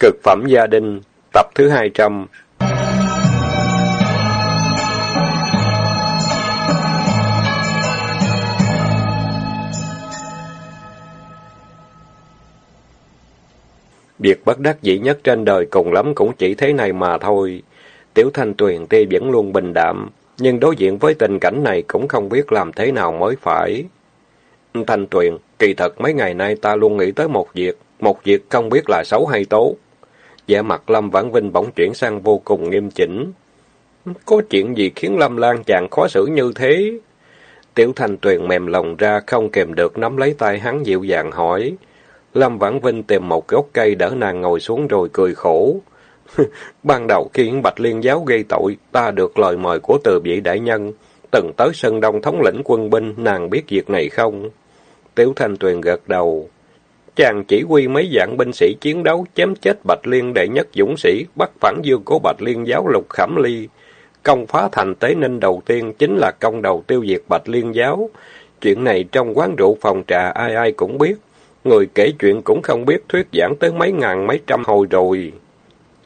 Cực phẩm gia đình, tập thứ 200 Việc bất đắc dĩ nhất trên đời cùng lắm cũng chỉ thế này mà thôi. Tiểu Thanh Tuyền tuy vẫn luôn bình đạm, nhưng đối diện với tình cảnh này cũng không biết làm thế nào mới phải. Thanh Tuyền, kỳ thật mấy ngày nay ta luôn nghĩ tới một việc, một việc không biết là xấu hay tốt vẻ mặt Lâm Vãn Vinh bỗng chuyển sang vô cùng nghiêm chỉnh. Có chuyện gì khiến Lâm Lan chàng khó xử như thế? Tiểu Thanh Tuyền mềm lòng ra không kèm được nắm lấy tay hắn dịu dàng hỏi. Lâm Vãn Vinh tìm một gốc cây đỡ nàng ngồi xuống rồi cười khổ. Ban đầu khi Bạch Liên giáo gây tội, ta được lời mời của từ vị đại nhân, từng tới sân đông thống lĩnh quân binh, nàng biết việc này không? Tiểu Thanh Tuyền gật đầu. Chàng chỉ huy mấy dạng binh sĩ chiến đấu chém chết Bạch Liên đệ nhất dũng sĩ, bắt phản dương của Bạch Liên giáo lục khẩm ly. Công phá thành tế ninh đầu tiên chính là công đầu tiêu diệt Bạch Liên giáo. Chuyện này trong quán rượu phòng trà ai ai cũng biết. Người kể chuyện cũng không biết thuyết giảng tới mấy ngàn mấy trăm hồi rồi.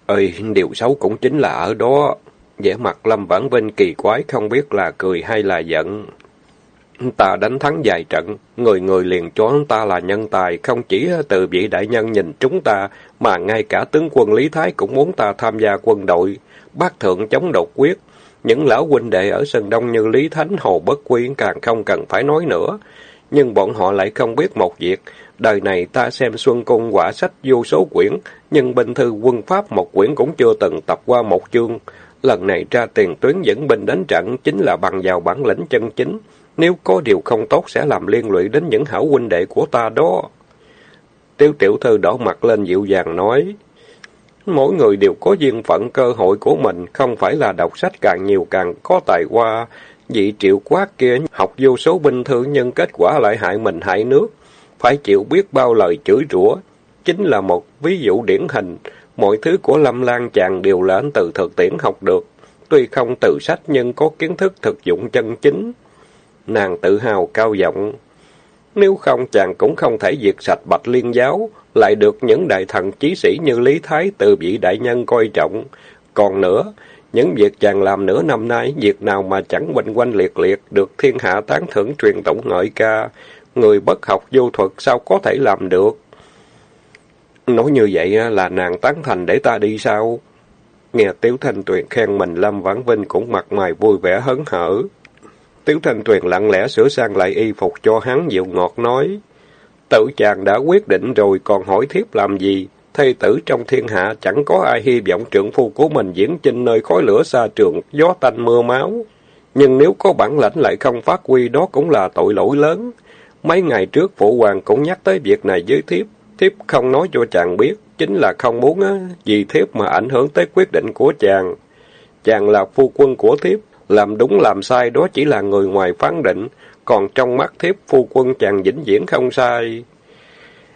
Ơi, điều xấu cũng chính là ở đó. vẻ mặt Lâm Vãn Vinh kỳ quái không biết là cười hay là giận. Ta đánh thắng vài trận, người người liền cho ta là nhân tài, không chỉ từ vị đại nhân nhìn chúng ta, mà ngay cả tướng quân Lý Thái cũng muốn ta tham gia quân đội. Bác thượng chống độc quyết, những lão huynh đệ ở sân đông như Lý Thánh, Hồ Bất Quyên càng không cần phải nói nữa. Nhưng bọn họ lại không biết một việc, đời này ta xem Xuân Cung quả sách vô số quyển, nhưng binh thư quân pháp một quyển cũng chưa từng tập qua một chương. Lần này ra tiền tuyến dẫn binh đánh trận chính là bằng vào bản lĩnh chân chính. Nếu có điều không tốt sẽ làm liên lụy đến những hảo huynh đệ của ta đó. Tiêu tiểu thư đỏ mặt lên dịu dàng nói. Mỗi người đều có duyên phận cơ hội của mình, không phải là đọc sách càng nhiều càng có tài hoa. Vị triệu quát kia học vô số binh thư nhưng kết quả lại hại mình hại nước. Phải chịu biết bao lời chửi rủa chính là một ví dụ điển hình. Mọi thứ của Lâm Lan chàng đều là anh từ thực tiễn học được. Tuy không từ sách nhưng có kiến thức thực dụng chân chính. Nàng tự hào cao giọng. Nếu không chàng cũng không thể diệt sạch bạch liên giáo, lại được những đại thần chí sĩ như Lý Thái từ vị đại nhân coi trọng. Còn nữa, những việc chàng làm nửa năm nay, việc nào mà chẳng quanh quanh liệt liệt, được thiên hạ tán thưởng truyền tổng ngợi ca. Người bất học vô thuật sao có thể làm được? Nói như vậy là nàng tán thành để ta đi sao? Nghe Tiếu Thanh Tuyền khen mình Lâm Vãn Vinh cũng mặt mày vui vẻ hấn hở. Tiếu Thanh Tuyền lặng lẽ sửa sang lại y phục cho hắn dịu ngọt nói. Tự chàng đã quyết định rồi còn hỏi thiếp làm gì? Thê tử trong thiên hạ chẳng có ai hy vọng trượng phu của mình diễn chinh nơi khói lửa xa trường, gió tanh mưa máu. Nhưng nếu có bản lãnh lại không phát huy đó cũng là tội lỗi lớn. Mấy ngày trước phụ hoàng cũng nhắc tới việc này với thiếp. Thiếp không nói cho chàng biết, chính là không muốn á, vì thiếp mà ảnh hưởng tới quyết định của chàng. Chàng là phu quân của thiếp, làm đúng làm sai đó chỉ là người ngoài phán định, còn trong mắt thiếp phu quân chàng vĩnh viễn không sai.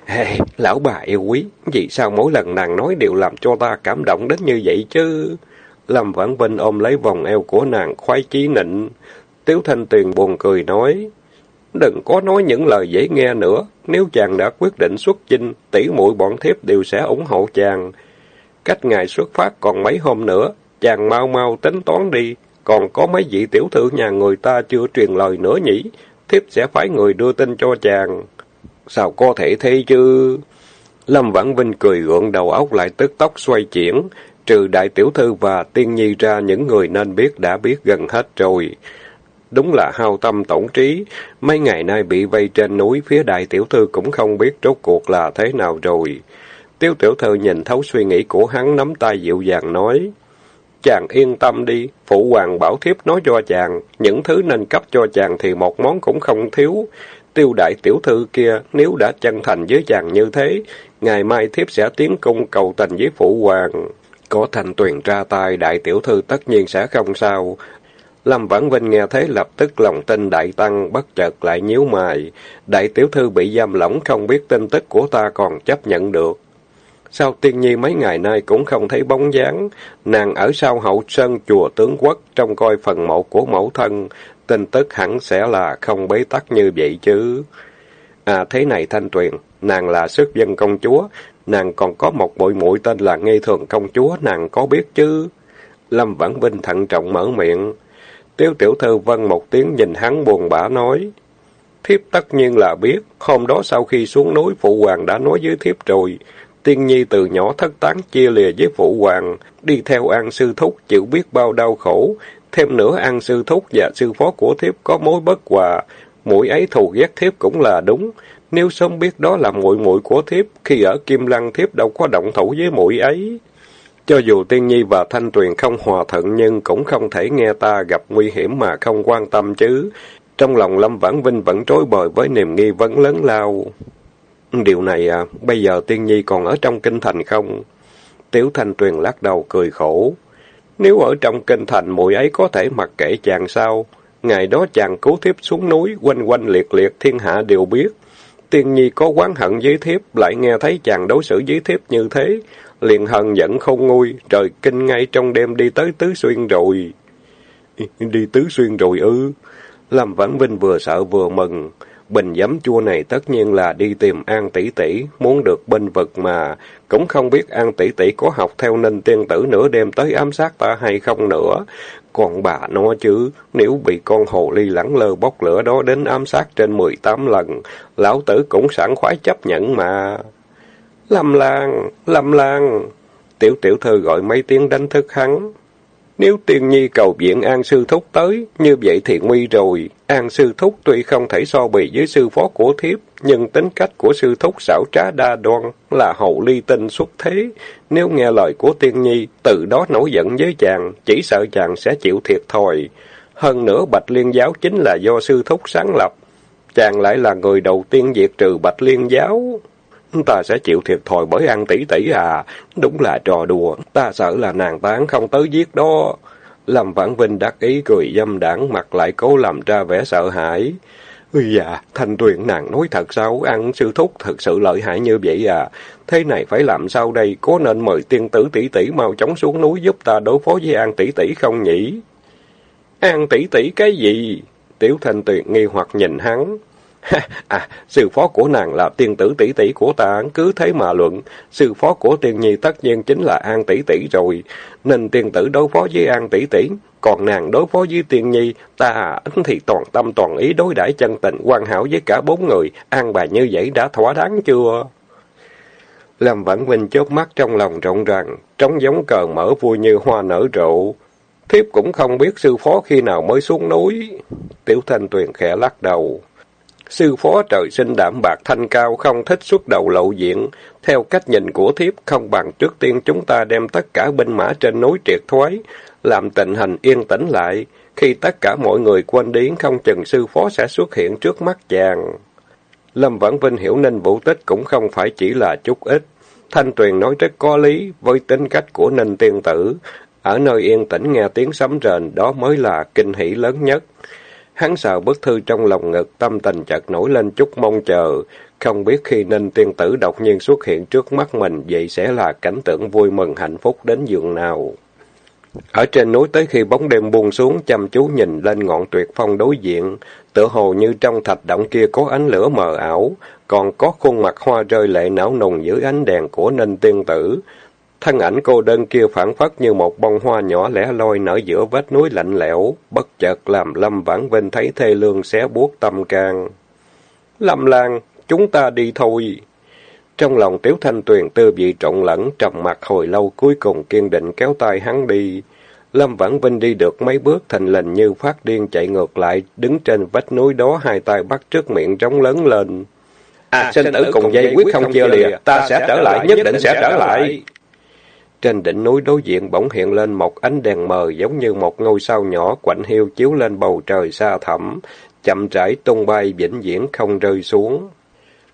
Hey, lão bà yêu quý, vì sao mỗi lần nàng nói đều làm cho ta cảm động đến như vậy chứ? Lâm Vãn Vinh ôm lấy vòng eo của nàng khoái chí nịnh. Tiếu Thanh Tuyền buồn cười nói, đừng có nói những lời dễ nghe nữa, nếu chàng đã quyết định xuất chinh, tỷ muội bọn thiếp đều sẽ ủng hộ chàng. Cách ngày xuất phát còn mấy hôm nữa, chàng mau mau tính toán đi, còn có mấy vị tiểu thư nhà người ta chưa truyền lời nữa nhỉ, thiếp sẽ phái người đưa tin cho chàng. Sao có thể thế chứ? Lâm Vãn Vinh cười gượng đầu óc lại tức tốc xoay chuyển, trừ đại tiểu thư và tiên nhi ra những người nên biết đã biết gần hết rồi. Đúng là hao tâm tổn trí, mấy ngày nay bị vây trên núi, phía đại tiểu thư cũng không biết rốt cuộc là thế nào rồi. Tiêu tiểu thư nhìn thấu suy nghĩ của hắn nắm tay dịu dàng nói. Chàng yên tâm đi, phụ hoàng bảo thiếp nói cho chàng, những thứ nên cấp cho chàng thì một món cũng không thiếu. Tiêu đại tiểu thư kia, nếu đã chân thành với chàng như thế, ngày mai thiếp sẽ tiến cung cầu tình với phụ hoàng. Có thành tuyền ra tay, đại tiểu thư tất nhiên sẽ không sao. Lâm Vãn Vinh nghe thế lập tức lòng tin đại tăng, bất chợt lại nhíu mày. Đại tiểu thư bị giam lỏng không biết tin tức của ta còn chấp nhận được. Sao tiên nhi mấy ngày nay cũng không thấy bóng dáng, nàng ở sau hậu sơn chùa tướng quốc trong coi phần mộ của mẫu thân, tin tức hẳn sẽ là không bế tắc như vậy chứ. À thế này Thanh Tuyền, nàng là sức dân công chúa, nàng còn có một bội muội tên là Nghi Thường Công Chúa, nàng có biết chứ? Lâm Vãn Vinh thận trọng mở miệng. Tiếu tiểu thư vân một tiếng nhìn hắn buồn bã nói. Thiếp tất nhiên là biết, hôm đó sau khi xuống núi phụ hoàng đã nói với thiếp rồi. Tiên nhi từ nhỏ thất tán chia lìa với phụ hoàng, đi theo an sư thúc chịu biết bao đau khổ. Thêm nữa an sư thúc và sư phó của thiếp có mối bất hòa, mũi ấy thù ghét thiếp cũng là đúng. Nếu sớm biết đó là muội muội của thiếp, khi ở Kim Lăng thiếp đâu có động thủ với mũi ấy. Cho dù Tiên Nhi và Thanh Tuyền không hòa thuận nhưng cũng không thể nghe ta gặp nguy hiểm mà không quan tâm chứ. Trong lòng Lâm Vãn Vinh vẫn trối bời với niềm nghi vấn lớn lao. Điều này à, bây giờ Tiên Nhi còn ở trong kinh thành không? Tiểu Thanh Tuyền lắc đầu cười khổ. Nếu ở trong kinh thành muội ấy có thể mặc kệ chàng sao? Ngày đó chàng cứu thiếp xuống núi, quanh quanh liệt liệt thiên hạ đều biết. Tiên Nhi có quán hận với thiếp, lại nghe thấy chàng đối xử với thiếp như thế, liền hận giận không nguôi, trời kinh ngay trong đêm đi tới Tứ Xuyên rồi. Đi Tứ Xuyên rồi ư? Lâm Vãn Vinh vừa sợ vừa mừng. Bình giấm chua này tất nhiên là đi tìm An tỷ tỷ, muốn được bên vực mà, cũng không biết An tỷ tỷ có học theo Ninh Tiên Tử nửa đêm tới ám sát ta hay không nữa. Còn bà nó chứ, nếu bị con hồ ly lẳng lơ bốc lửa đó đến ám sát trên 18 lần, lão tử cũng sẵn khoái chấp nhận mà. Lâm Lan, Lâm Lan, tiểu tiểu thư gọi mấy tiếng đánh thức hắn. Nếu tiên nhi cầu viện An Sư Thúc tới, như vậy thì nguy rồi. An Sư Thúc tuy không thể so bì với sư phó của thiếp, nhưng tính cách của Sư Thúc xảo trá đa đoan, là hậu ly tinh xuất thế. Nếu nghe lời của tiên nhi, từ đó nổi giận với chàng, chỉ sợ chàng sẽ chịu thiệt thòi. Hơn nữa Bạch Liên Giáo chính là do Sư Thúc sáng lập. Chàng lại là người đầu tiên diệt trừ Bạch Liên Giáo. Ta sẽ chịu thiệt thòi bởi ăn tỷ tỷ à. Đúng là trò đùa. Ta sợ là nàng tán không tới giết đó. Lâm Vãn Vinh đắc ý cười dâm đảng mặt lại cố làm ra vẻ sợ hãi. Dạ, thanh tuyền nàng nói thật sao? Ăn sư thúc thật sự lợi hại như vậy à? Thế này phải làm sao đây? Có nên mời tiên tử tỷ tỷ mau chóng xuống núi giúp ta đối phó với An tỷ tỷ không nhỉ? An tỷ tỷ cái gì? Tiểu thanh tuyền nghi hoặc nhìn hắn. à, sư phó của nàng là tiên tử tỷ tỷ của ta, cứ thế mà luận. Sư phó của tiên nhi tất nhiên chính là An tỷ tỷ rồi, nên tiên tử đối phó với An tỷ tỷ, còn nàng đối phó với tiên nhi, ta thì toàn tâm toàn ý đối đãi chân tình hoàn hảo với cả bốn người, an bài như vậy đã thỏa đáng chưa? Lâm Vãn Vinh chớp mắt trong lòng rộng rằng, trống giống cờ mở vui như hoa nở rộ. Thiếp cũng không biết sư phó khi nào mới xuống núi. Tiểu Thanh Tuyền khẽ lắc đầu. Sư phó trời sinh đảm bạc thanh cao, không thích xuất đầu lộ diện. Theo cách nhìn của thiếp, không bằng trước tiên chúng ta đem tất cả binh mã trên núi triệt thoái, làm tình hình yên tĩnh lại. Khi tất cả mọi người quên điến, không chừng sư phó sẽ xuất hiện trước mắt chàng. Lâm Vãn Vinh hiểu Ninh Vũ Tích cũng không phải chỉ là chút ít. Thanh Tuyền nói rất có lý với tính cách của Ninh Tiên Tử. Ở nơi yên tĩnh nghe tiếng sấm rền, đó mới là kinh hỷ lớn nhất. Hắn sờ bức thư trong lòng ngực, tâm tình chợt nổi lên chút mong chờ. Không biết khi Ninh tiên tử đột nhiên xuất hiện trước mắt mình, vậy sẽ là cảnh tượng vui mừng hạnh phúc đến giường nào. Ở trên núi tới khi bóng đêm buông xuống, chăm chú nhìn lên ngọn tuyệt phong đối diện, tựa hồ như trong thạch động kia có ánh lửa mờ ảo, còn có khuôn mặt hoa rơi lệ não nùng dưới ánh đèn của Ninh tiên tử. Thân ảnh cô đơn kia phản phất như một bông hoa nhỏ lẻ loi nở giữa vết núi lạnh lẽo, bất chợt làm Lâm Vãn Vinh thấy thê lương xé buốt tâm can. Lâm Lan, chúng ta đi thôi. Trong lòng Tiếu Thanh Tuyền tư vị trộn lẫn, trầm mặt hồi lâu cuối cùng kiên định kéo tay hắn đi. Lâm Vãn Vinh đi được mấy bước thành lình như phát điên chạy ngược lại, đứng trên vách núi đó hai tay bắt trước miệng trống lớn lên. À, sinh tử cùng dây quyết không chia lìa, ta sẽ trở lại, nhất định sẽ trở lại. Trên đỉnh núi đối diện bỗng hiện lên một ánh đèn mờ giống như một ngôi sao nhỏ quạnh hiu chiếu lên bầu trời xa thẳm, chậm rãi tung bay vĩnh viễn không rơi xuống.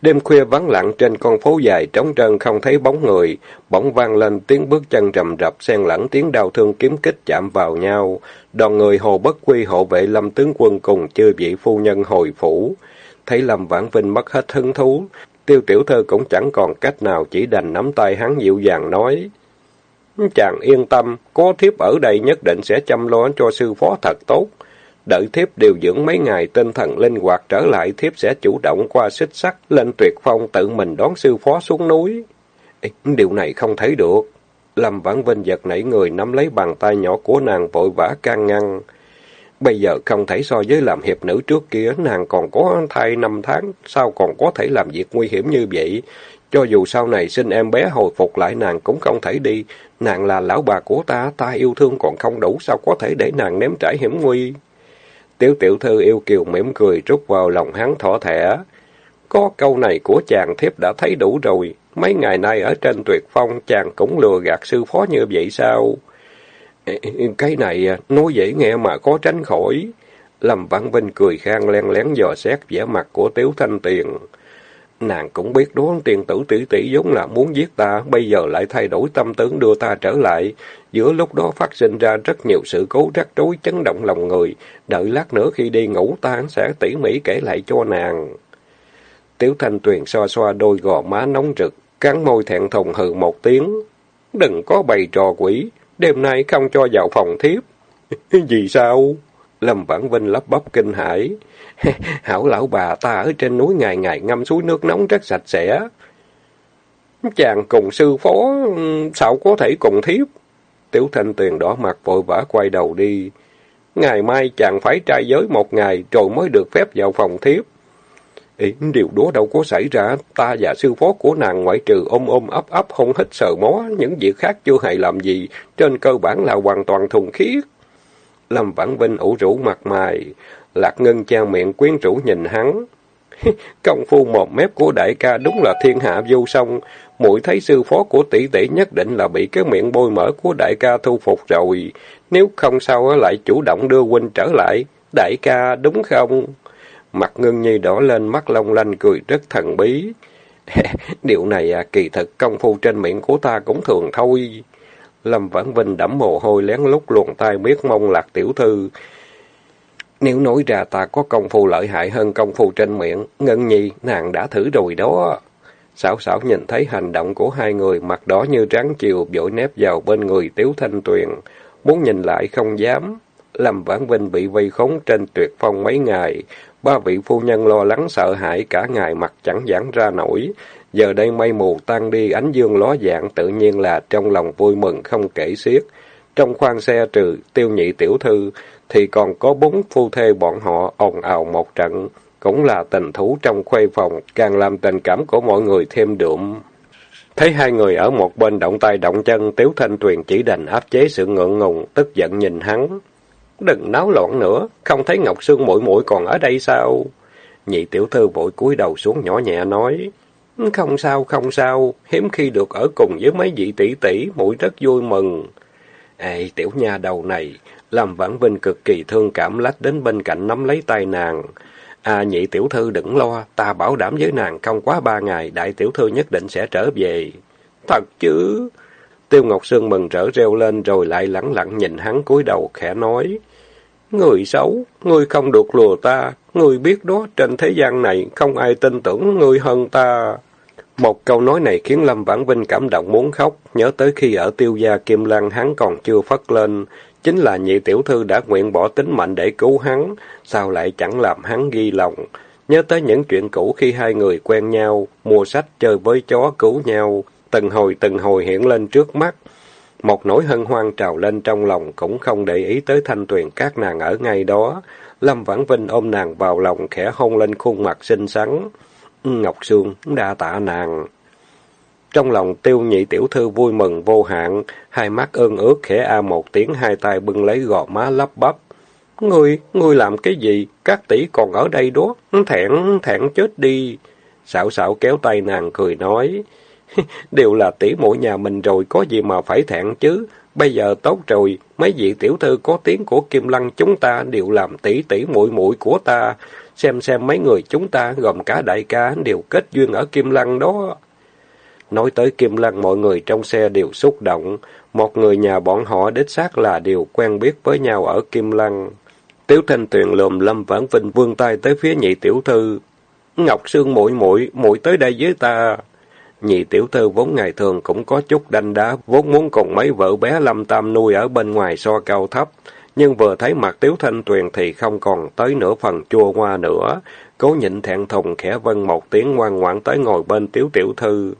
Đêm khuya vắng lặng trên con phố dài trống trơn không thấy bóng người, bỗng vang lên tiếng bước chân rầm rập xen lẫn tiếng đau thương kiếm kích chạm vào nhau. Đoàn người Hồ Bất Quy hộ vệ Lâm tướng quân cùng chư vị phu nhân hồi phủ. Thấy Lâm Vãn Vinh mất hết hứng thú, Tiêu Tiểu Thơ cũng chẳng còn cách nào chỉ đành nắm tay hắn dịu dàng nói: Chàng yên tâm, có thiếp ở đây nhất định sẽ chăm lo cho sư phó thật tốt. Đợi thiếp điều dưỡng mấy ngày tinh thần linh hoạt trở lại, thiếp sẽ chủ động qua xích sắt, lên tuyệt phong tự mình đón sư phó xuống núi. Điều này không thấy được. Lâm Vãn Vinh giật nảy người nắm lấy bàn tay nhỏ của nàng vội vã can ngăn. Bây giờ không thể so với làm hiệp nữ trước kia, nàng còn có thai năm tháng, sao còn có thể làm việc nguy hiểm như vậy? Cho dù sau này sinh em bé hồi phục lại nàng cũng không thể đi. Nàng là lão bà của ta, ta yêu thương còn không đủ, sao có thể để nàng ném trải hiểm nguy? Tiểu tiểu thư yêu kiều mỉm cười rút vào lòng hắn thỏ thẻ. Có câu này của chàng thiếp đã thấy đủ rồi. Mấy ngày nay ở trên tuyệt phong chàng cũng lừa gạt sư phó như vậy sao? Cái này à, nói dễ nghe mà có tránh khỏi. Lâm văn Vinh cười khang len lén dò xét vẻ mặt của Tiếu Thanh Tiền. Nàng cũng biết đó tiền tử tỷ tỷ giống là muốn giết ta, bây giờ lại thay đổi tâm tướng đưa ta trở lại. Giữa lúc đó phát sinh ra rất nhiều sự cố rắc rối chấn động lòng người. Đợi lát nữa khi đi ngủ ta sẽ tỉ mỉ kể lại cho nàng. tiểu Thanh Tuyền xoa xoa đôi gò má nóng rực, cắn môi thẹn thùng hừ một tiếng. Đừng có bày trò quỷ, đêm nay không cho vào phòng thiếp. Vì sao? Lâm Vãn Vinh lắp bắp kinh hãi. Hảo lão bà ta ở trên núi ngày ngày ngâm suối nước nóng rất sạch sẽ. Chàng cùng sư phó, sao có thể cùng thiếp? Tiểu Thanh Tuyền đỏ mặt vội vã quay đầu đi. Ngày mai chàng phải trai giới một ngày rồi mới được phép vào phòng thiếp. Ý, điều đó đâu có xảy ra, ta và sư phó của nàng ngoại trừ ôm ôm ấp ấp hôn hít sờ mó, những việc khác chưa hề làm gì, trên cơ bản là hoàn toàn thùng khiết. Lâm Vãn Vinh ủ rũ mặt mày, Lạc Ngân trang miệng quyến rũ nhìn hắn. Công phu một mép của đại ca đúng là thiên hạ vô song, mũi thấy sư phó của tỷ tỷ nhất định là bị cái miệng bôi mỡ của đại ca thu phục rồi, nếu không sao lại chủ động đưa huynh trở lại, đại ca đúng không? Mặt ngân nhi đỏ lên, mắt long lanh cười rất thần bí. Điều này à, kỳ thực công phu trên miệng của ta cũng thường thôi. Lâm Vãn Vinh đẫm mồ hôi lén lút luồn tay miết mong lạc tiểu thư. Nếu nói ra ta có công phu lợi hại hơn công phu trên miệng, ngân nhi, nàng đã thử rồi đó. sảo sảo nhìn thấy hành động của hai người mặt đỏ như trắng chiều vội nép vào bên người Tiếu Thanh Tuyền. Muốn nhìn lại không dám. Lâm Vãn Vinh bị vây khống trên tuyệt phong mấy ngày, Ba vị phu nhân lo lắng sợ hãi cả ngày mặt chẳng giãn ra nổi. Giờ đây mây mù tan đi, ánh dương ló dạng, tự nhiên là trong lòng vui mừng không kể xiết. Trong khoang xe trừ tiêu nhị tiểu thư, thì còn có bốn phu thê bọn họ ồn ào một trận, cũng là tình thú trong khuê phòng, càng làm tình cảm của mọi người thêm đượm. Thấy hai người ở một bên động tay động chân, Tiếu Thanh Tuyền chỉ đành áp chế sự ngượng ngùng, tức giận nhìn hắn. Đừng náo loạn nữa, không thấy Ngọc Sương muội muội còn ở đây sao? Nhị tiểu thư vội cúi đầu xuống nhỏ nhẹ nói. Không sao, không sao, hiếm khi được ở cùng với mấy vị tỷ tỷ, muội rất vui mừng. Ê, tiểu nha đầu này, làm vãn vinh cực kỳ thương cảm lách đến bên cạnh nắm lấy tay nàng. À, nhị tiểu thư đừng lo, ta bảo đảm với nàng không quá ba ngày, đại tiểu thư nhất định sẽ trở về. Thật chứ? Tiêu Ngọc Sương mừng rỡ reo lên rồi lại lẳng lặng nhìn hắn cúi đầu khẽ nói. Người xấu, ngươi không được lừa ta, ngươi biết đó, trên thế gian này không ai tin tưởng ngươi hơn ta. Một câu nói này khiến Lâm Vãn Vinh cảm động muốn khóc, nhớ tới khi ở tiêu gia Kim Lan hắn còn chưa phất lên, chính là nhị tiểu thư đã nguyện bỏ tính mệnh để cứu hắn, sao lại chẳng làm hắn ghi lòng. Nhớ tới những chuyện cũ khi hai người quen nhau, mua sách chơi với chó cứu nhau, từng hồi từng hồi hiện lên trước mắt, một nỗi hân hoan trào lên trong lòng cũng không để ý tới thanh tuyền các nàng ở ngay đó. Lâm Vãn Vinh ôm nàng vào lòng khẽ hôn lên khuôn mặt xinh xắn. Ngọc Sương đa tạ nàng. Trong lòng tiêu nhị tiểu thư vui mừng vô hạn, hai mắt ơn ước khẽ a một tiếng hai tay bưng lấy gò má lắp bắp. Ngươi, ngươi làm cái gì? Các tỷ còn ở đây đó, thẹn, thẹn chết đi. Xảo xảo kéo tay nàng cười nói. Đều là tỷ muội nhà mình rồi, có gì mà phải thẹn chứ. Bây giờ tốt rồi, mấy vị tiểu thư có tiếng của Kim Lăng chúng ta đều làm tỷ tỷ muội muội của ta. Xem xem mấy người chúng ta, gồm cả đại ca, đều kết duyên ở Kim Lăng đó. Nói tới Kim Lăng, mọi người trong xe đều xúc động. Một người nhà bọn họ đích xác là đều quen biết với nhau ở Kim Lăng. tiểu Thanh Tuyền lồm lâm vãn vinh vươn tay tới phía nhị tiểu thư. Ngọc Sương muội muội muội tới đây với ta. Nhị tiểu thư vốn ngày thường cũng có chút đanh đá, vốn muốn cùng mấy vợ bé lâm tam nuôi ở bên ngoài so cao thấp. Nhưng vừa thấy mặt tiếu thanh tuyền thì không còn tới nửa phần chua hoa nữa. Cố nhịn thẹn thùng khẽ vân một tiếng ngoan ngoãn tới ngồi bên tiếu tiểu thư.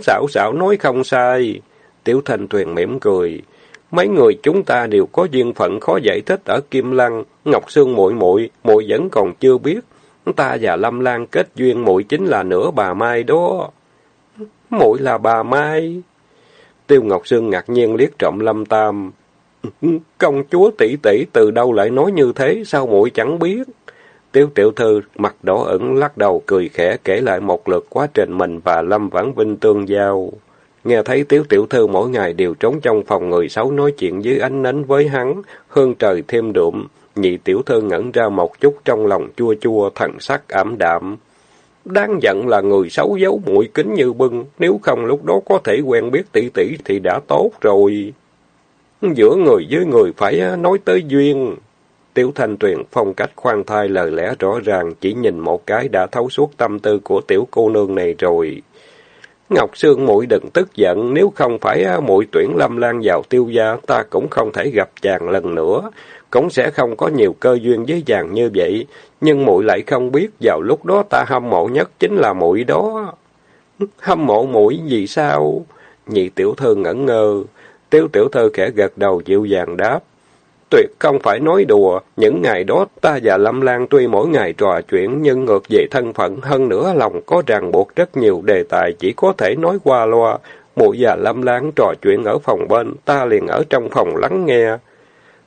Xảo xảo nói không sai. Tiểu Thanh Tuyền mỉm cười. Mấy người chúng ta đều có duyên phận khó giải thích ở Kim Lăng, Ngọc Sương muội muội, muội vẫn còn chưa biết. Ta và Lâm Lan kết duyên muội chính là nửa bà Mai đó. Muội là bà Mai. Tiêu Ngọc Sương ngạc nhiên liếc trộm Lâm Tam. Công chúa tỷ tỷ từ đâu lại nói như thế, sao muội chẳng biết? Tiếu tiểu thư mặt đỏ ửng lắc đầu cười khẽ kể lại một lượt quá trình mình và Lâm Vãn Vinh tương giao. Nghe thấy Tiếu Tiểu Thư mỗi ngày đều trốn trong phòng người xấu nói chuyện dưới ánh nến với hắn, hương trời thêm đượm, nhị Tiểu Thư ngẩn ra một chút trong lòng chua chua, thần sắc ảm đạm. Đáng giận là người xấu giấu mũi kính như bưng, nếu không lúc đó có thể quen biết tỷ tỷ thì đã tốt rồi. Giữa người với người phải nói tới duyên. Tiểu Thanh Tuyền phong cách khoan thai lời lẽ rõ ràng, chỉ nhìn một cái đã thấu suốt tâm tư của tiểu cô nương này rồi. Ngọc Sương muội đừng tức giận, nếu không phải muội tuyển Lâm Lan vào tiêu gia, ta cũng không thể gặp chàng lần nữa, cũng sẽ không có nhiều cơ duyên với chàng như vậy, nhưng muội lại không biết vào lúc đó ta hâm mộ nhất chính là muội đó. Hâm mộ muội vì sao? Nhị tiểu thư ngẩn ngơ, Tiêu tiểu thư khẽ gật đầu dịu dàng đáp tuyệt không phải nói đùa. Những ngày đó ta và Lâm Lan tuy mỗi ngày trò chuyện nhưng ngược về thân phận hơn nữa lòng có ràng buộc rất nhiều đề tài chỉ có thể nói qua loa. Mụ và Lâm Lan trò chuyện ở phòng bên, ta liền ở trong phòng lắng nghe.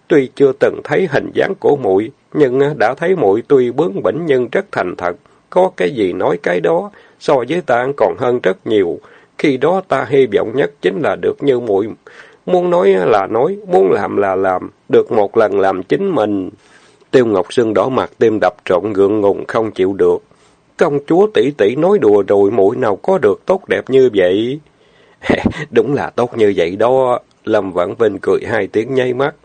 Tuy chưa từng thấy hình dáng của muội, nhưng đã thấy muội tuy bướng bỉnh nhưng rất thành thật, có cái gì nói cái đó, so với ta còn hơn rất nhiều. Khi đó ta hy vọng nhất chính là được như muội Muốn nói là nói, muốn làm là làm, được một lần làm chính mình. Tiêu Ngọc Sương đỏ mặt tim đập trộn gượng ngùng không chịu được. Công chúa tỷ tỷ nói đùa rồi mũi nào có được tốt đẹp như vậy. Đúng là tốt như vậy đó. Lâm Vãn Vinh cười hai tiếng nháy mắt.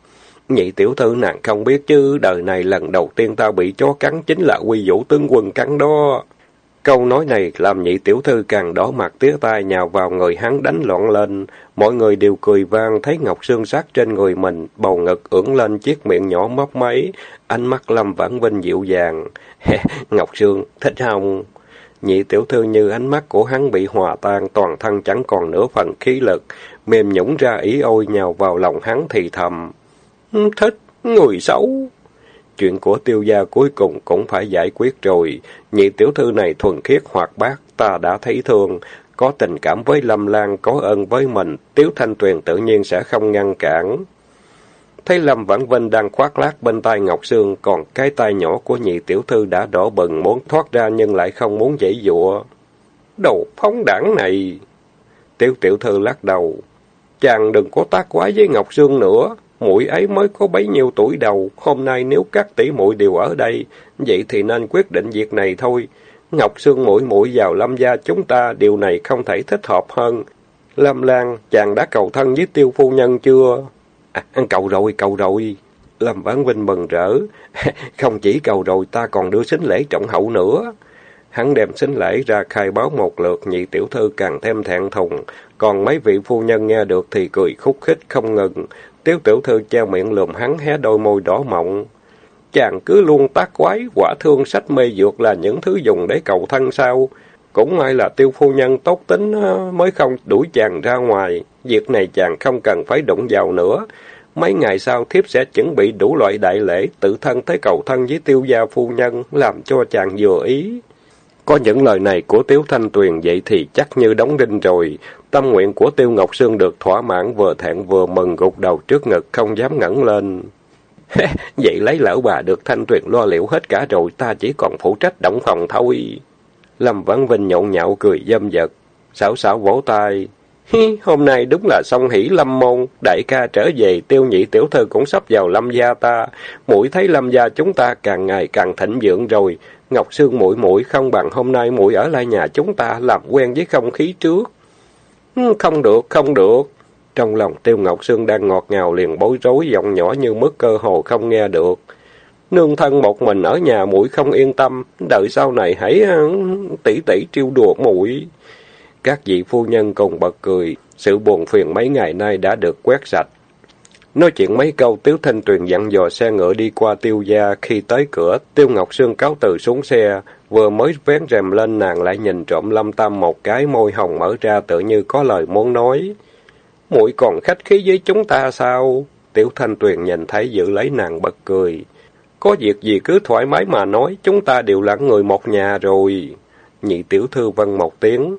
Nhị tiểu thư nàng không biết chứ, đời này lần đầu tiên ta bị chó cắn chính là quy vũ tướng quân cắn đó. Câu nói này làm nhị tiểu thư càng đỏ mặt tía tai nhào vào người hắn đánh loạn lên. Mọi người đều cười vang thấy Ngọc Sương sát trên người mình, bầu ngực ưỡn lên chiếc miệng nhỏ móc máy, ánh mắt Lâm Vãn Vinh dịu dàng. Ngọc Sương, thích không? Nhị tiểu thư như ánh mắt của hắn bị hòa tan, toàn thân chẳng còn nửa phần khí lực, mềm nhũng ra ý ôi nhào vào lòng hắn thì thầm. Thích, người xấu. Chuyện của tiêu gia cuối cùng cũng phải giải quyết rồi. Nhị tiểu thư này thuần khiết hoạt bát, ta đã thấy thương. Có tình cảm với Lâm Lan, có ơn với mình, Tiếu Thanh Tuyền tự nhiên sẽ không ngăn cản. Thấy Lâm Vãn Vinh đang khoác lác bên tay Ngọc Sương, còn cái tay nhỏ của nhị tiểu thư đã đỏ bừng muốn thoát ra nhưng lại không muốn dãy dụa. Đầu phóng đảng này! tiêu tiểu thư lắc đầu. Chàng đừng có tác quá với Ngọc Sương nữa muội ấy mới có bấy nhiêu tuổi đầu, hôm nay nếu các tỷ muội đều ở đây, vậy thì nên quyết định việc này thôi. Ngọc Sương muội muội vào Lâm gia chúng ta, điều này không thể thích hợp hơn. Lâm Lan, chàng đã cầu thân với tiêu phu nhân chưa? À, cầu rồi, cầu rồi. Lâm Vãn Vinh mừng rỡ. không chỉ cầu rồi, ta còn đưa xính lễ trọng hậu nữa. Hắn đem xính lễ ra khai báo một lượt, nhị tiểu thư càng thêm thẹn thùng. Còn mấy vị phu nhân nghe được thì cười khúc khích không ngừng. Tiếu tiểu thư che miệng lườm hắn hé đôi môi đỏ mọng. Chàng cứ luôn tác quái, quả thương sách mê dược là những thứ dùng để cầu thân sao. Cũng may là tiêu phu nhân tốt tính ờ, mới không đuổi chàng ra ngoài. Việc này chàng không cần phải đụng vào nữa. Mấy ngày sau thiếp sẽ chuẩn bị đủ loại đại lễ, tự thân tới cầu thân với tiêu gia phu nhân, làm cho chàng vừa ý. Có những lời này của Tiếu Thanh Tuyền vậy thì chắc như đóng đinh rồi. Tâm nguyện của Tiêu Ngọc Sương được thỏa mãn vừa thẹn vừa mừng gục đầu trước ngực không dám ngẩng lên. vậy lấy lão bà được Thanh Tuyền lo liệu hết cả rồi, ta chỉ còn phụ trách động phòng thôi. Lâm Văn Vinh nhộn nhạo cười dâm dật, xảo xảo vỗ tay. Hôm nay đúng là song hỷ lâm môn, đại ca trở về, tiêu nhị tiểu thư cũng sắp vào lâm gia ta. Mũi thấy lâm gia chúng ta càng ngày càng thịnh vượng rồi, Ngọc Sương mũi mũi không bằng hôm nay mũi ở lại nhà chúng ta làm quen với không khí trước. Không được, không được. Trong lòng Tiêu Ngọc Sương đang ngọt ngào liền bối rối giọng nhỏ như mức cơ hồ không nghe được. Nương thân một mình ở nhà mũi không yên tâm, đợi sau này hãy tỷ tỷ trêu đùa mũi các vị phu nhân cùng bật cười, sự buồn phiền mấy ngày nay đã được quét sạch. Nói chuyện mấy câu, Tiếu Thanh Tuyền dặn dò xe ngựa đi qua tiêu gia. Khi tới cửa, Tiêu Ngọc Sương cáo từ xuống xe. Vừa mới vén rèm lên nàng lại nhìn trộm Lâm Tam một cái môi hồng mở ra tự như có lời muốn nói. muội còn khách khí với chúng ta sao? Tiểu Thanh Tuyền nhìn thấy giữ lấy nàng bật cười. Có việc gì cứ thoải mái mà nói, chúng ta đều là người một nhà rồi. Nhị tiểu thư vân một tiếng.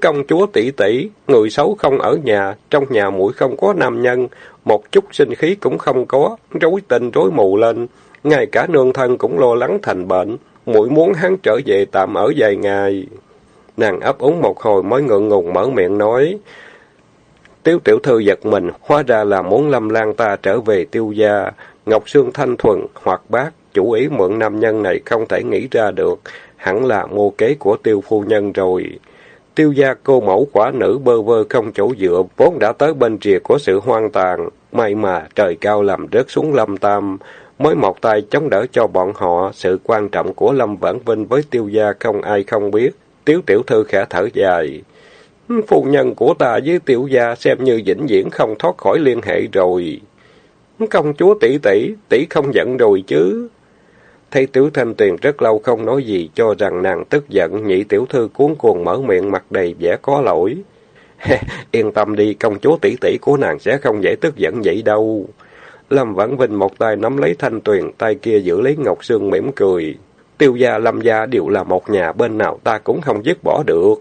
Công chúa tỷ tỷ, người xấu không ở nhà, trong nhà mũi không có nam nhân, một chút sinh khí cũng không có, rối tình rối mù lên, ngay cả nương thân cũng lo lắng thành bệnh, mũi muốn hắn trở về tạm ở vài ngày. Nàng ấp úng một hồi mới ngượng ngùng mở miệng nói, Tiếu tiểu thư giật mình, hóa ra là muốn lâm lan ta trở về tiêu gia. Ngọc Sương thanh thuần, hoặc bác, chủ ý mượn nam nhân này không thể nghĩ ra được, hẳn là mô kế của tiêu phu nhân rồi. Tiêu gia cô mẫu quả nữ bơ vơ không chỗ dựa, vốn đã tới bên rìa của sự hoang tàn. May mà trời cao làm rớt xuống lâm tam, mới một tay chống đỡ cho bọn họ. Sự quan trọng của Lâm Vãn Vinh với tiêu gia không ai không biết. Tiếu tiểu thư khẽ thở dài. Phu nhân của ta với tiểu gia xem như vĩnh viễn không thoát khỏi liên hệ rồi. Công chúa tỷ tỷ, tỷ không giận rồi chứ. Thấy Tiểu Thanh Tuyền rất lâu không nói gì, cho rằng nàng tức giận, nhị tiểu thư cuốn cuồng mở miệng mặt đầy vẻ có lỗi. Yên tâm đi, công chúa tỷ tỷ của nàng sẽ không dễ tức giận vậy đâu. Lâm Vãn Vinh một tay nắm lấy Thanh Tuyền, tay kia giữ lấy Ngọc Sương mỉm cười. Tiêu gia, Lâm gia đều là một nhà, bên nào ta cũng không dứt bỏ được.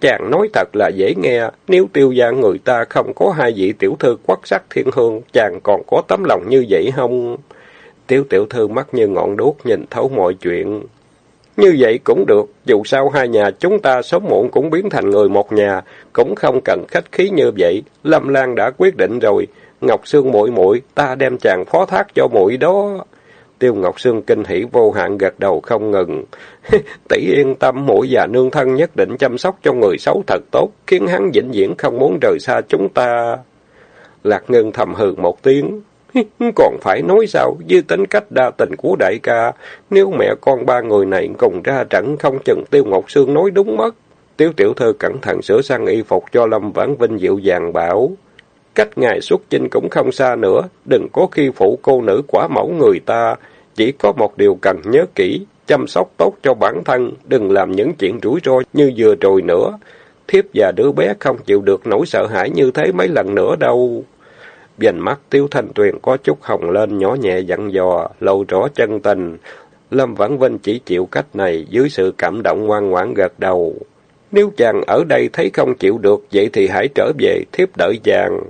Chàng nói thật là dễ nghe, nếu tiêu gia người ta không có hai vị tiểu thư quắc sắc thiên hương, chàng còn có tấm lòng như vậy không? Tiếu tiểu thư mắt như ngọn đuốc nhìn thấu mọi chuyện. Như vậy cũng được, dù sao hai nhà chúng ta sớm muộn cũng biến thành người một nhà, cũng không cần khách khí như vậy. Lâm Lan đã quyết định rồi, Ngọc Sương muội muội, ta đem chàng phó thác cho muội đó. Tiêu Ngọc Sương kinh hỉ vô hạn gật đầu không ngừng. Tỷ yên tâm, mũi già nương thân nhất định chăm sóc cho người xấu thật tốt, khiến hắn vĩnh viễn không muốn rời xa chúng ta. Lạc Ngân thầm hừ một tiếng. Còn phải nói sao, với tính cách đa tình của đại ca, nếu mẹ con ba người này cùng ra chẳng không chừng Tiêu Ngọc Sương nói đúng mất. Tiêu tiểu thư cẩn thận sửa sang y phục cho Lâm Vãn Vinh dịu dàng bảo. Cách ngài xuất chinh cũng không xa nữa, đừng có khi phụ cô nữ quả mẫu người ta. Chỉ có một điều cần nhớ kỹ, chăm sóc tốt cho bản thân, đừng làm những chuyện rủi ro như vừa rồi nữa. Thiếp và đứa bé không chịu được nỗi sợ hãi như thế mấy lần nữa đâu. Dành mắt Tiêu Thanh Tuyền có chút hồng lên nhỏ nhẹ dặn dò, lộ rõ chân tình. Lâm Vãn Vinh chỉ chịu cách này dưới sự cảm động ngoan ngoãn gật đầu. Nếu chàng ở đây thấy không chịu được, vậy thì hãy trở về, thiếp đợi chàng.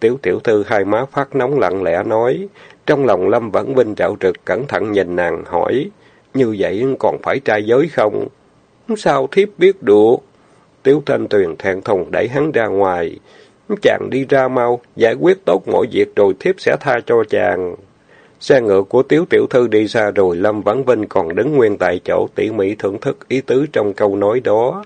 Tiểu tiểu thư hai má phát nóng lặng lẽ nói. Trong lòng Lâm Vãn Vinh trạo trực cẩn thận nhìn nàng hỏi. Như vậy còn phải trai giới không? Sao thiếp biết được? Tiểu Thanh Tuyền thẹn thùng đẩy hắn ra ngoài. Chàng đi ra mau, giải quyết tốt mọi việc rồi thiếp sẽ tha cho chàng. Xe ngựa của Tiếu Tiểu Thư đi xa rồi, Lâm Vãn Vinh còn đứng nguyên tại chỗ tỉ mỉ thưởng thức ý tứ trong câu nói đó.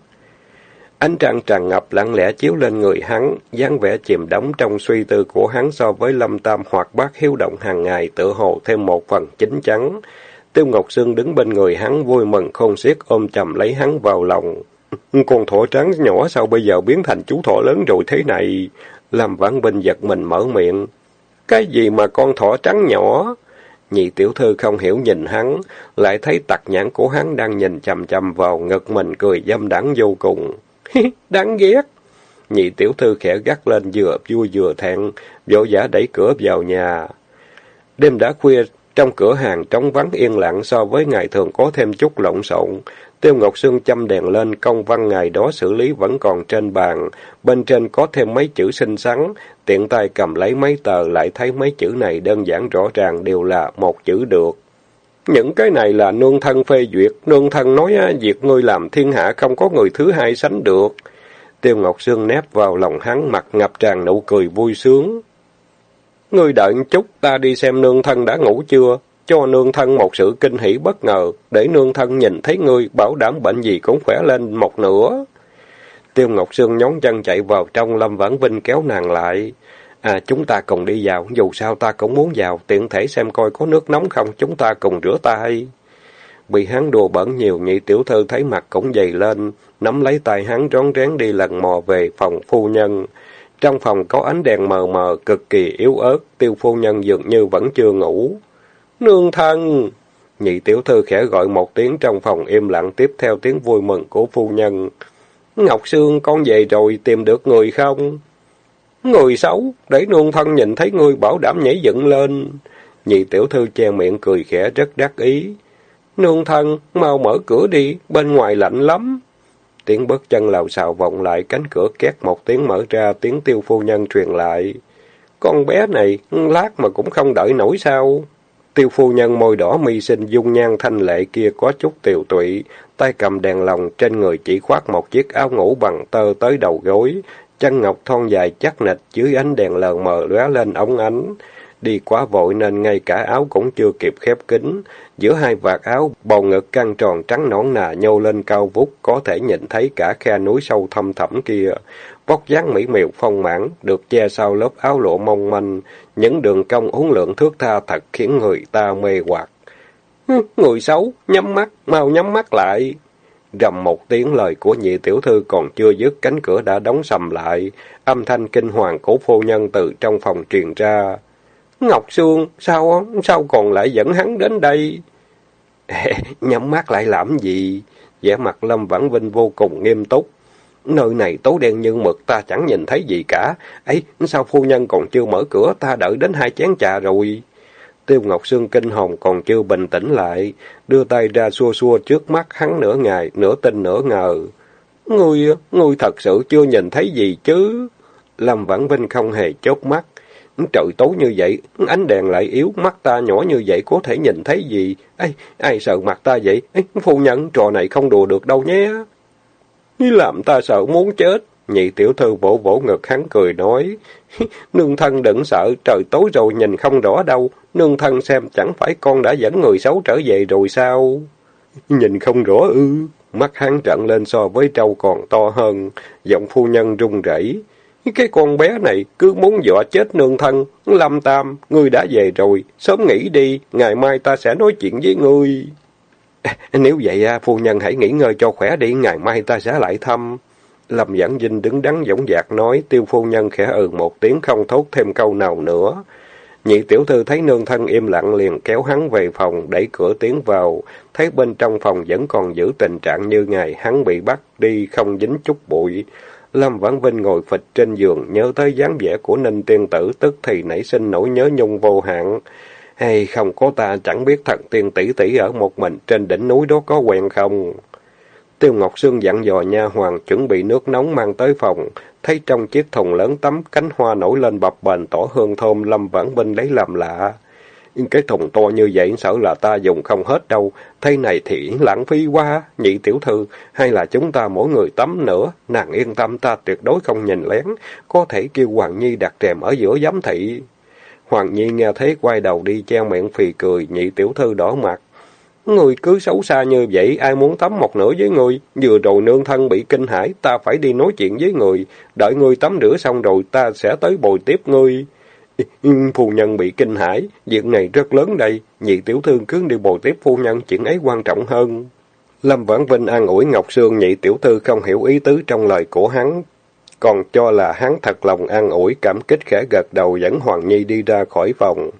Ánh trăng tràn ngập lặng lẽ chiếu lên người hắn, dáng vẻ chìm đắm trong suy tư của hắn so với Lâm Tam hoặc bác hiếu động hàng ngày tự hồ thêm một phần chính chắn. Tiêu Ngọc Sương đứng bên người hắn vui mừng khôn xiết ôm chầm lấy hắn vào lòng. Con thỏ trắng nhỏ sao bây giờ biến thành chú thỏ lớn rồi thế này? làm Vãn binh giật mình mở miệng. Cái gì mà con thỏ trắng nhỏ? Nhị tiểu thư không hiểu nhìn hắn, lại thấy tặc nhãn của hắn đang nhìn chầm chầm vào ngực mình cười dâm đắng vô cùng. Đáng ghét! Nhị tiểu thư khẽ gắt lên vừa vui vừa thẹn, vỗ giả đẩy cửa vào nhà. Đêm đã khuya, trong cửa hàng trống vắng yên lặng so với ngày thường có thêm chút lộn xộn. Tiêu Ngọc Sương châm đèn lên, công văn ngày đó xử lý vẫn còn trên bàn. Bên trên có thêm mấy chữ xinh xắn, tiện tay cầm lấy mấy tờ lại thấy mấy chữ này đơn giản rõ ràng đều là một chữ được. Những cái này là nương thân phê duyệt, nương thân nói việc ngươi làm thiên hạ không có người thứ hai sánh được. Tiêu Ngọc Sương nép vào lòng hắn mặt ngập tràn nụ cười vui sướng. Ngươi đợi chút, ta đi xem nương thân đã ngủ chưa? cho nương thân một sự kinh hỉ bất ngờ, để nương thân nhìn thấy ngươi, bảo đảm bệnh gì cũng khỏe lên một nửa. Tiêu Ngọc Sương nhón chân chạy vào trong, Lâm Vãn Vinh kéo nàng lại. À, chúng ta cùng đi vào, dù sao ta cũng muốn vào, tiện thể xem coi có nước nóng không, chúng ta cùng rửa tay. Bị hắn đùa bẩn nhiều, nhị tiểu thư thấy mặt cũng dày lên, nắm lấy tay hắn rón rén đi lần mò về phòng phu nhân. Trong phòng có ánh đèn mờ mờ, cực kỳ yếu ớt, tiêu phu nhân dường như vẫn chưa ngủ. Nương thân! Nhị tiểu thư khẽ gọi một tiếng trong phòng im lặng tiếp theo tiếng vui mừng của phu nhân. Ngọc Sương, con về rồi, tìm được người không? Người xấu, để nương thân nhìn thấy ngươi bảo đảm nhảy dựng lên. Nhị tiểu thư che miệng cười khẽ rất đắc ý. Nương thân, mau mở cửa đi, bên ngoài lạnh lắm. Tiếng bước chân lào xào vọng lại, cánh cửa két một tiếng mở ra, tiếng tiêu phu nhân truyền lại. Con bé này, lát mà cũng không đợi nổi sao. Tiêu phu nhân môi đỏ mi xinh dung nhan thanh lệ kia có chút tiều tụy, tay cầm đèn lồng, trên người chỉ khoác một chiếc áo ngủ bằng tơ tới đầu gối, chân ngọc thon dài chắc nịch dưới ánh đèn lờ mờ lóe lên ống ánh. Đi quá vội nên ngay cả áo cũng chưa kịp khép kín. Giữa hai vạt áo, bầu ngực căng tròn trắng nõn nà nhô lên cao vút, có thể nhìn thấy cả khe núi sâu thâm thẳm kia. Vóc dáng mỹ miều phong mãn, được che sau lớp áo lụa mong manh, những đường cong uốn lượn thước tha thật khiến người ta mê hoặc. Người xấu, nhắm mắt, mau nhắm mắt lại. Rầm một tiếng lời của nhị tiểu thư còn chưa dứt cánh cửa đã đóng sầm lại, âm thanh kinh hoàng của phu nhân từ trong phòng truyền ra. Ngọc Sương, sao sao còn lại dẫn hắn đến đây? nhắm mắt lại làm gì? vẻ mặt Lâm Vãn Vinh vô cùng nghiêm túc. Nơi này tối đen như mực ta chẳng nhìn thấy gì cả. ấy sao phu nhân còn chưa mở cửa ta đợi đến hai chén trà rồi. Tiêu Ngọc Sương kinh hồn còn chưa bình tĩnh lại, đưa tay ra xua xua trước mắt hắn nửa ngày, nửa tin nửa ngờ. Ngươi, ngươi thật sự chưa nhìn thấy gì chứ? Lâm Vãn Vinh không hề chốt mắt. Trời tối như vậy, ánh đèn lại yếu, mắt ta nhỏ như vậy có thể nhìn thấy gì? Ê, ai sợ mặt ta vậy? Ê, phu nhân, trò này không đùa được đâu nhé. Làm ta sợ muốn chết. Nhị tiểu thư vỗ vỗ ngực hắn cười nói. Nương thân đừng sợ, trời tối rồi nhìn không rõ đâu. Nương thân xem chẳng phải con đã dẫn người xấu trở về rồi sao? Nhìn không rõ ư. Mắt hắn trận lên so với trâu còn to hơn. Giọng phu nhân run rẩy. Cái con bé này cứ muốn dọa chết nương thân. Lâm Tam, ngươi đã về rồi. Sớm nghỉ đi, ngày mai ta sẽ nói chuyện với ngươi. Nếu vậy, phu nhân hãy nghỉ ngơi cho khỏe đi, ngày mai ta sẽ lại thăm. Lâm Giảng Vinh đứng đắn dõng dạc nói, tiêu phu nhân khẽ ừ một tiếng không thốt thêm câu nào nữa. Nhị tiểu thư thấy nương thân im lặng liền kéo hắn về phòng, đẩy cửa tiến vào, thấy bên trong phòng vẫn còn giữ tình trạng như ngày hắn bị bắt đi không dính chút bụi. Lâm Vãn Vinh ngồi phịch trên giường, nhớ tới dáng vẻ của Ninh Tiên Tử, tức thì nảy sinh nỗi nhớ nhung vô hạn. Hay không có ta chẳng biết thật tiên tỷ tỷ ở một mình trên đỉnh núi đó có quen không? Tiêu Ngọc Sương dặn dò nha hoàng chuẩn bị nước nóng mang tới phòng, thấy trong chiếc thùng lớn tắm cánh hoa nổi lên bập bềnh tỏ hương thơm Lâm Vãn Vinh lấy làm lạ. Cái thùng to như vậy sợ là ta dùng không hết đâu, thế này thì lãng phí quá, nhị tiểu thư, hay là chúng ta mỗi người tắm nữa, nàng yên tâm ta tuyệt đối không nhìn lén, có thể kêu Hoàng Nhi đặt rèm ở giữa giám thị. Hoàng Nhi nghe thấy quay đầu đi che miệng phì cười, nhị tiểu thư đỏ mặt. Người cứ xấu xa như vậy, ai muốn tắm một nửa với người? Vừa rồi nương thân bị kinh hãi, ta phải đi nói chuyện với người. Đợi người tắm rửa xong rồi, ta sẽ tới bồi tiếp ngươi. Phu nhân bị kinh hãi, việc này rất lớn đây. Nhị tiểu thư cứ đi bồi tiếp phu nhân, chuyện ấy quan trọng hơn. Lâm Vãn Vinh an ủi Ngọc Sương nhị tiểu thư không hiểu ý tứ trong lời của hắn, còn cho là hắn thật lòng an ủi cảm kích khẽ gật đầu dẫn Hoàng Nhi đi ra khỏi phòng.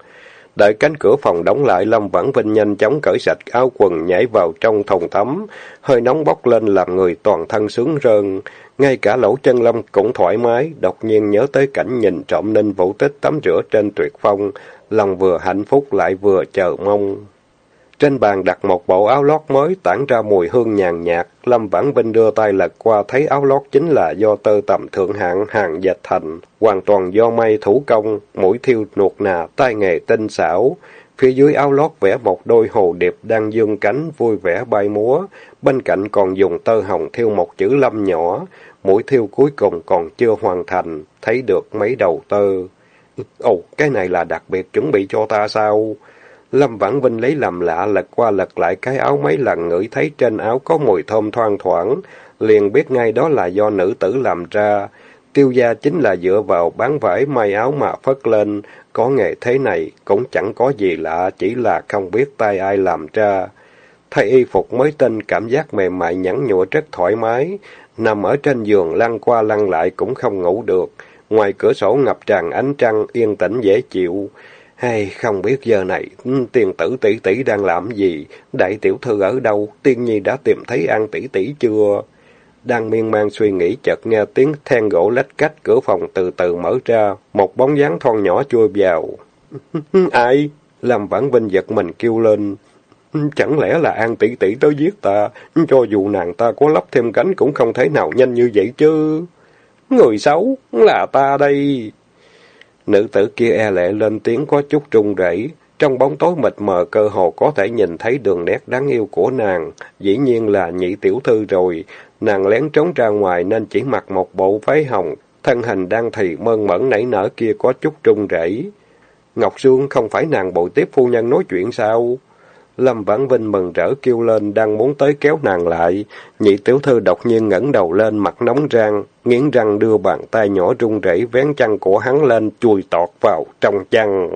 Đợi cánh cửa phòng đóng lại, Lâm Vãn Vinh nhanh chóng cởi sạch áo quần nhảy vào trong thùng tắm, hơi nóng bốc lên làm người toàn thân sướng rơn. Ngay cả lỗ chân lông cũng thoải mái, đột nhiên nhớ tới cảnh nhìn trộm Ninh Vũ Tích tắm rửa trên tuyệt phong, lòng vừa hạnh phúc lại vừa chờ mong. Trên bàn đặt một bộ áo lót mới tản ra mùi hương nhàn nhạt. Lâm Vãn Vinh đưa tay lật qua thấy áo lót chính là do tơ tầm thượng hạng hàng dệt thành, hoàn toàn do may thủ công, mũi thiêu nuột nà, tay nghề tinh xảo. Phía dưới áo lót vẽ một đôi hồ điệp đang dương cánh vui vẻ bay múa, bên cạnh còn dùng tơ hồng thiêu một chữ lâm nhỏ, mũi thiêu cuối cùng còn chưa hoàn thành, thấy được mấy đầu tơ. Ồ, cái này là đặc biệt chuẩn bị cho ta sao? Lâm Vãn Vinh lấy làm lạ lật qua lật lại cái áo mấy lần ngửi thấy trên áo có mùi thơm thoang thoảng, liền biết ngay đó là do nữ tử làm ra. Tiêu gia chính là dựa vào bán vải may áo mà phất lên, có nghề thế này cũng chẳng có gì lạ, chỉ là không biết tay ai làm ra. Thay y phục mới tinh, cảm giác mềm mại nhẵn nhụa rất thoải mái, nằm ở trên giường lăn qua lăn lại cũng không ngủ được. Ngoài cửa sổ ngập tràn ánh trăng, yên tĩnh dễ chịu. Hay không biết giờ này, ừ, tiền tử tỷ tỷ đang làm gì? Đại tiểu thư ở đâu? Tiên nhi đã tìm thấy An tỷ tỷ chưa? Đang miên man suy nghĩ chợt nghe tiếng then gỗ lách cách cửa phòng từ từ mở ra, một bóng dáng thon nhỏ chui vào. Ai? Làm vãn vinh giật mình kêu lên. Chẳng lẽ là An tỷ tỷ tới giết ta? Cho dù nàng ta có lắp thêm cánh cũng không thể nào nhanh như vậy chứ. Người xấu, là ta đây. Nữ tử kia e lệ lên tiếng có chút trung rẩy. Trong bóng tối mịt mờ cơ hồ có thể nhìn thấy đường nét đáng yêu của nàng. Dĩ nhiên là nhị tiểu thư rồi. Nàng lén trốn ra ngoài nên chỉ mặc một bộ váy hồng. Thân hình đang thì mơn mẫn nảy nở kia có chút trung rẩy. Ngọc Sương không phải nàng bội tiếp phu nhân nói chuyện sao? Lâm Vãn Vinh mừng rỡ kêu lên đang muốn tới kéo nàng lại. Nhị tiểu thư đột nhiên ngẩng đầu lên mặt nóng rang, nghiến răng đưa bàn tay nhỏ run rẩy vén chăn của hắn lên chui tọt vào trong chăn.